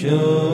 Sure.